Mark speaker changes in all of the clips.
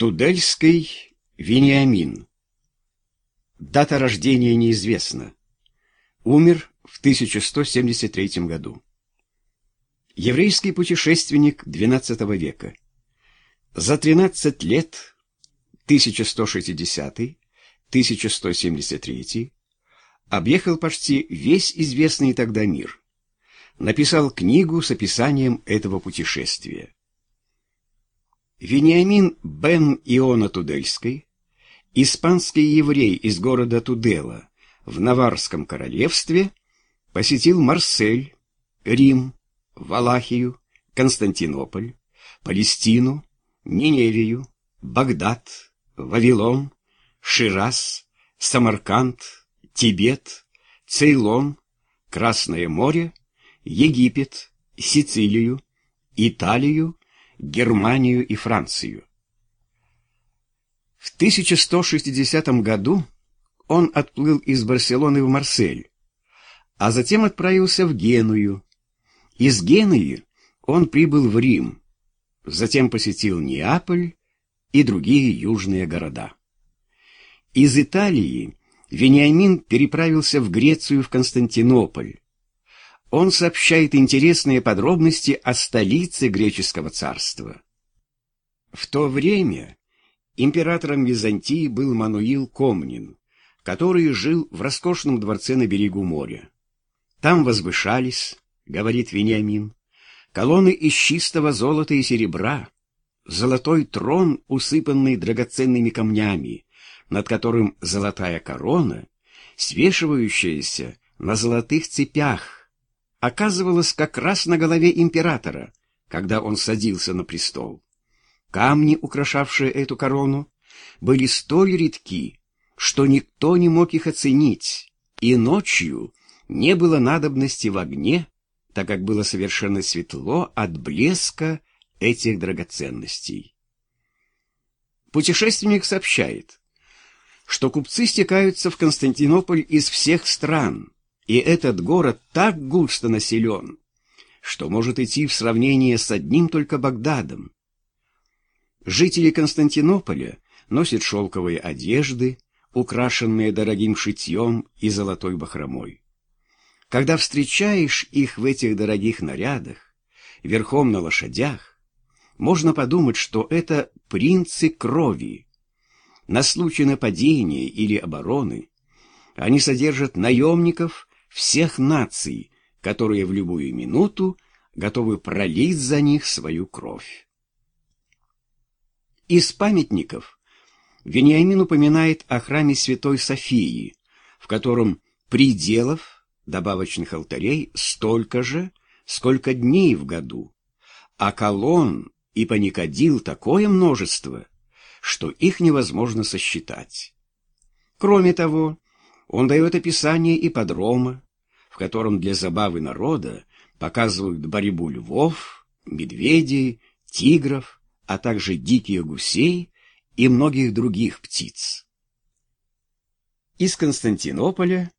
Speaker 1: Тудельский Вениамин. Дата рождения неизвестна. Умер в 1173 году. Еврейский путешественник XII века. За 13 лет 1160-1173 объехал почти весь известный тогда мир. Написал книгу с описанием этого путешествия. Вениамин бен Иона Тудельской, испанский еврей из города Тудела в Наварском королевстве, посетил Марсель, Рим, Валахию, Константинополь, Палестину, Ниневию, Багдад, Вавилон, Шираз, Самарканд, Тибет, Цейлон, Красное море, Египет, Сицилию, Италию, Германию и Францию. В 1160 году он отплыл из Барселоны в Марсель, а затем отправился в Геную. Из Генуи он прибыл в Рим, затем посетил Неаполь и другие южные города. Из Италии Вениамин переправился в Грецию в Константинополь. Он сообщает интересные подробности о столице греческого царства. В то время императором Византии был Мануил Комнин, который жил в роскошном дворце на берегу моря. Там возвышались, говорит Вениамин, колонны из чистого золота и серебра, золотой трон, усыпанный драгоценными камнями, над которым золотая корона, свешивающаяся на золотых цепях, оказывалась как раз на голове императора, когда он садился на престол. Камни, украшавшие эту корону, были столь редки, что никто не мог их оценить, и ночью не было надобности в огне, так как было совершенно светло от блеска этих драгоценностей. Путешественник сообщает, что купцы стекаются в Константинополь из всех стран, и этот город так густо населен, что может идти в сравнение с одним только Багдадом. Жители Константинополя носят шелковые одежды, украшенные дорогим шитьем и золотой бахромой. Когда встречаешь их в этих дорогих нарядах, верхом на лошадях, можно подумать, что это принцы крови. На случай нападения или обороны они содержат наемников всех наций, которые в любую минуту готовы пролить за них свою кровь. Из памятников Вениамин упоминает о храме Святой Софии, в котором пределов добавочных алтарей столько же, сколько дней в году, а колонн и паникадил такое множество, что их невозможно сосчитать. Кроме того, он дает описание ипподрома, в котором для забавы народа показывают борьбу львов, медведей, тигров, а также диких гусей и многих других птиц. Из Константинополя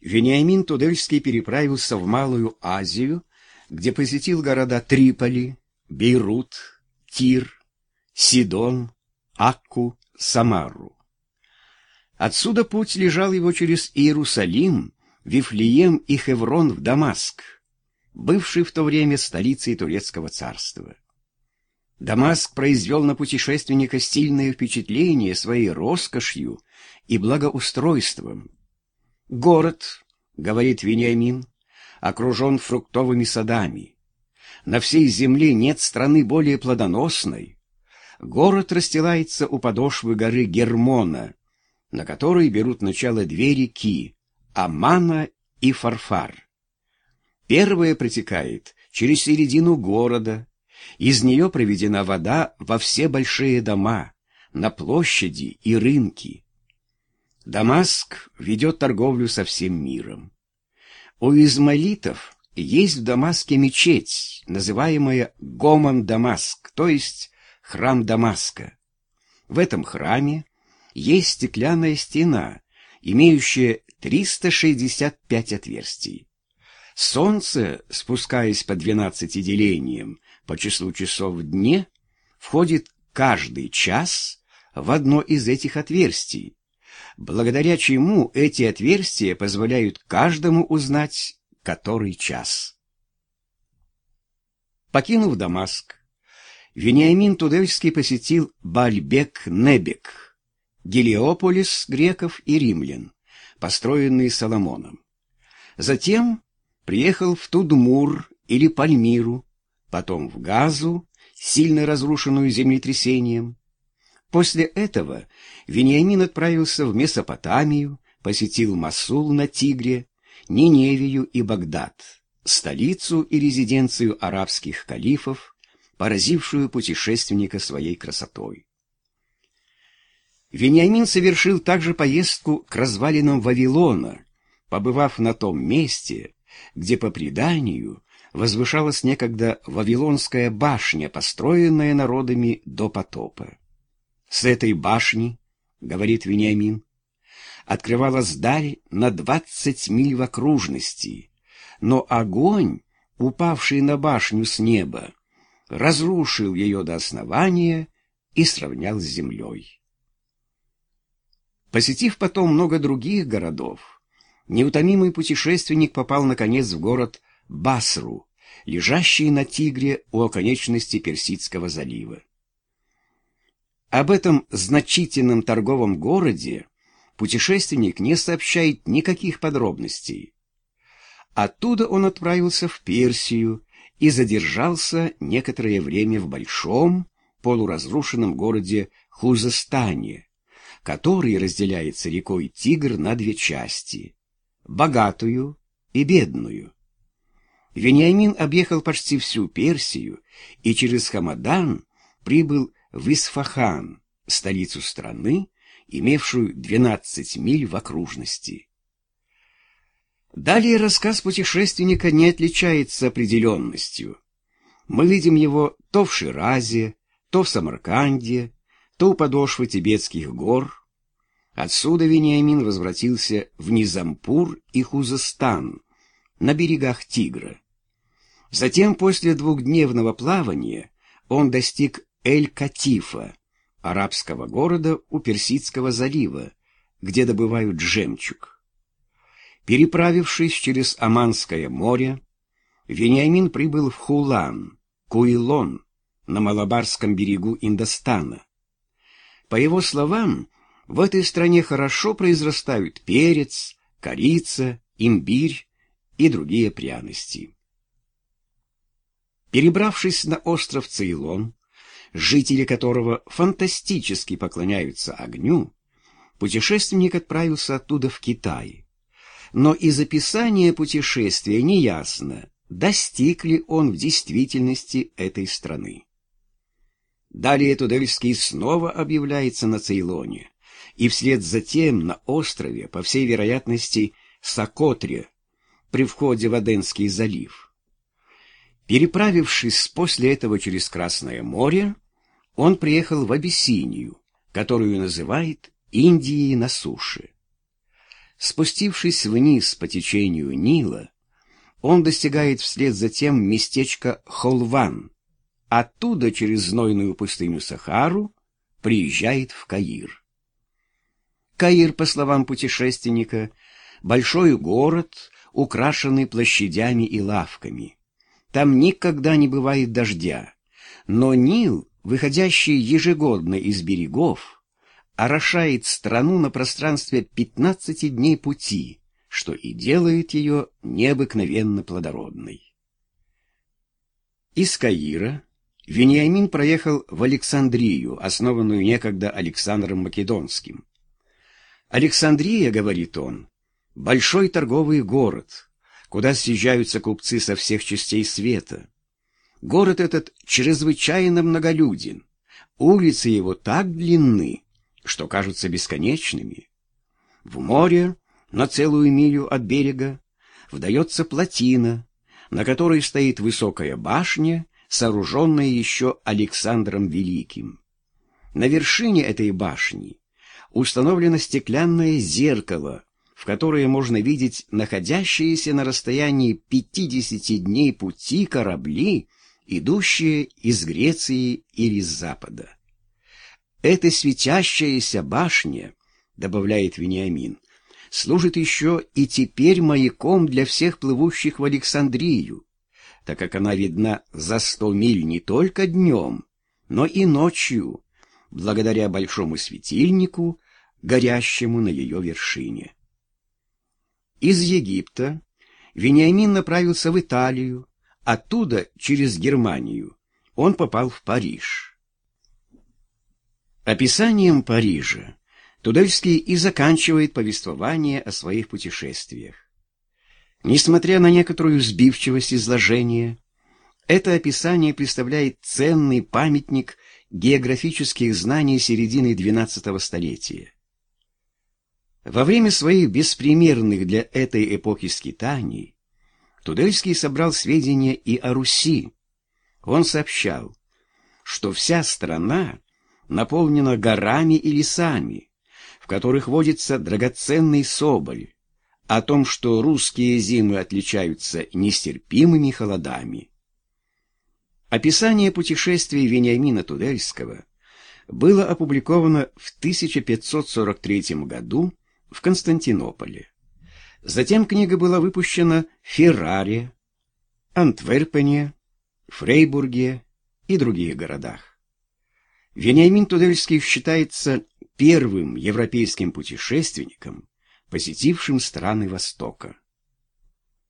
Speaker 1: Вениамин Тудельский переправился в Малую Азию, где посетил города Триполи, Бейрут, Тир, Сидон, Акку, Самару. Отсюда путь лежал его через Иерусалим, Вифлеем и Хеврон в Дамаск, бывший в то время столицей турецкого царства. Дамаск произвел на путешественника сильное впечатление своей роскошью и благоустройством. «Город, — говорит Вениамин, — окружен фруктовыми садами. На всей земле нет страны более плодоносной. Город расстилается у подошвы горы Гермона, на которой берут начало две реки — Амана и Фарфар. Первая протекает через середину города — из нее проведена вода во все большие дома, на площади и рынки. Дамаск ведет торговлю со всем миром. У измалитов есть в Дамаске мечеть, называемая Гомон Дамаск, то есть храм Дамаска. В этом храме есть стеклянная стена, имеющая 365 отверстий. Солнце, спускаясь по двенадцати делениям, по числу часов в дне входит каждый час в одно из этих отверстий, благодаря чему эти отверстия позволяют каждому узнать, который час. Покинув Дамаск, Вениамин Тудельский посетил Бальбек-Небек, Гелиополис греков и римлян, построенный Соломоном. Затем приехал в Тудмур или Пальмиру, потом в Газу, сильно разрушенную землетрясением. После этого Вениамин отправился в Месопотамию, посетил Масул на Тигре, Ниневию и Багдад, столицу и резиденцию арабских калифов, поразившую путешественника своей красотой. Вениамин совершил также поездку к развалинам Вавилона, побывав на том месте, где, по преданию, возвышалась некогда Вавилонская башня, построенная народами до потопа. С этой башни, говорит Вениамин, открывалась даль на двадцать миль в окружности, но огонь, упавший на башню с неба, разрушил ее до основания и сравнял с землей. Посетив потом много других городов, неутомимый путешественник попал, наконец, в город Басру, лежащий на Тигре у оконечности Персидского залива. Об этом значительном торговом городе путешественник не сообщает никаких подробностей. Оттуда он отправился в Персию и задержался некоторое время в большом полуразрушенном городе Хузестане, который разделяется рекой Тигр на две части — богатую и бедную. Вениамин объехал почти всю Персию и через Хамадан прибыл в Исфахан, столицу страны, имевшую 12 миль в окружности. Далее рассказ путешественника не отличается определенностью. Мы видим его то в Ширазе, то в Самарканде, то у подошвы тибетских гор. Отсюда Вениамин возвратился в Низампур и Хузестан, на берегах Тигра. Затем, после двухдневного плавания, он достиг Эль-Катифа, арабского города у Персидского залива, где добывают жемчуг. Переправившись через Аманское море, Вениамин прибыл в Хулан, Куилон, на Малабарском берегу Индостана. По его словам, в этой стране хорошо произрастают перец, корица, имбирь и другие пряности. Перебравшись на остров Цейлон, жители которого фантастически поклоняются огню, путешественник отправился оттуда в Китай. Но из описания путешествия неясно, достиг ли он в действительности этой страны. Далее Тудельский снова объявляется на Цейлоне, и вслед за тем на острове, по всей вероятности, Сокотре, при входе в Аденский залив. Переправившись после этого через Красное море, он приехал в Абиссинию, которую называет Индией на суше. Спустившись вниз по течению Нила, он достигает вслед за тем местечка Холван, Оттуда через знойную пустыню Сахару приезжает в Каир. Каир, по словам путешественника, большой город, украшенный площадями и лавками. Там никогда не бывает дождя, но Нил, выходящий ежегодно из берегов, орошает страну на пространстве 15 дней пути, что и делает ее необыкновенно плодородной. Из Каира Вениамин проехал в Александрию, основанную некогда Александром Македонским. Александрия, говорит он, большой торговый город, куда съезжаются купцы со всех частей света. Город этот чрезвычайно многолюден, улицы его так длинны, что кажутся бесконечными. В море, на целую милю от берега, вдается плотина, на которой стоит высокая башня сооруженное еще Александром Великим. На вершине этой башни установлено стеклянное зеркало, в которое можно видеть находящиеся на расстоянии 50 дней пути корабли, идущие из Греции или с запада. Эта светящаяся башня, добавляет Вениамин, служит еще и теперь маяком для всех плывущих в Александрию, так как она видна за сто миль не только днем, но и ночью, благодаря большому светильнику, горящему на ее вершине. Из Египта Вениамин направился в Италию, оттуда через Германию он попал в Париж. Описанием Парижа Тудельский и заканчивает повествование о своих путешествиях. Несмотря на некоторую сбивчивость изложения, это описание представляет ценный памятник географических знаний середины XII столетия. Во время своих беспримерных для этой эпохи скитаний Тудельский собрал сведения и о Руси. Он сообщал, что вся страна наполнена горами и лесами, в которых водится драгоценный соболь, о том, что русские зимы отличаются нестерпимыми холодами. Описание путешествий Вениамина Тудельского было опубликовано в 1543 году в Константинополе. Затем книга была выпущена в Ферраре, Антверпене, Фрейбурге и других городах. Вениамин Тудельский считается первым европейским путешественником, посетившим страны Востока.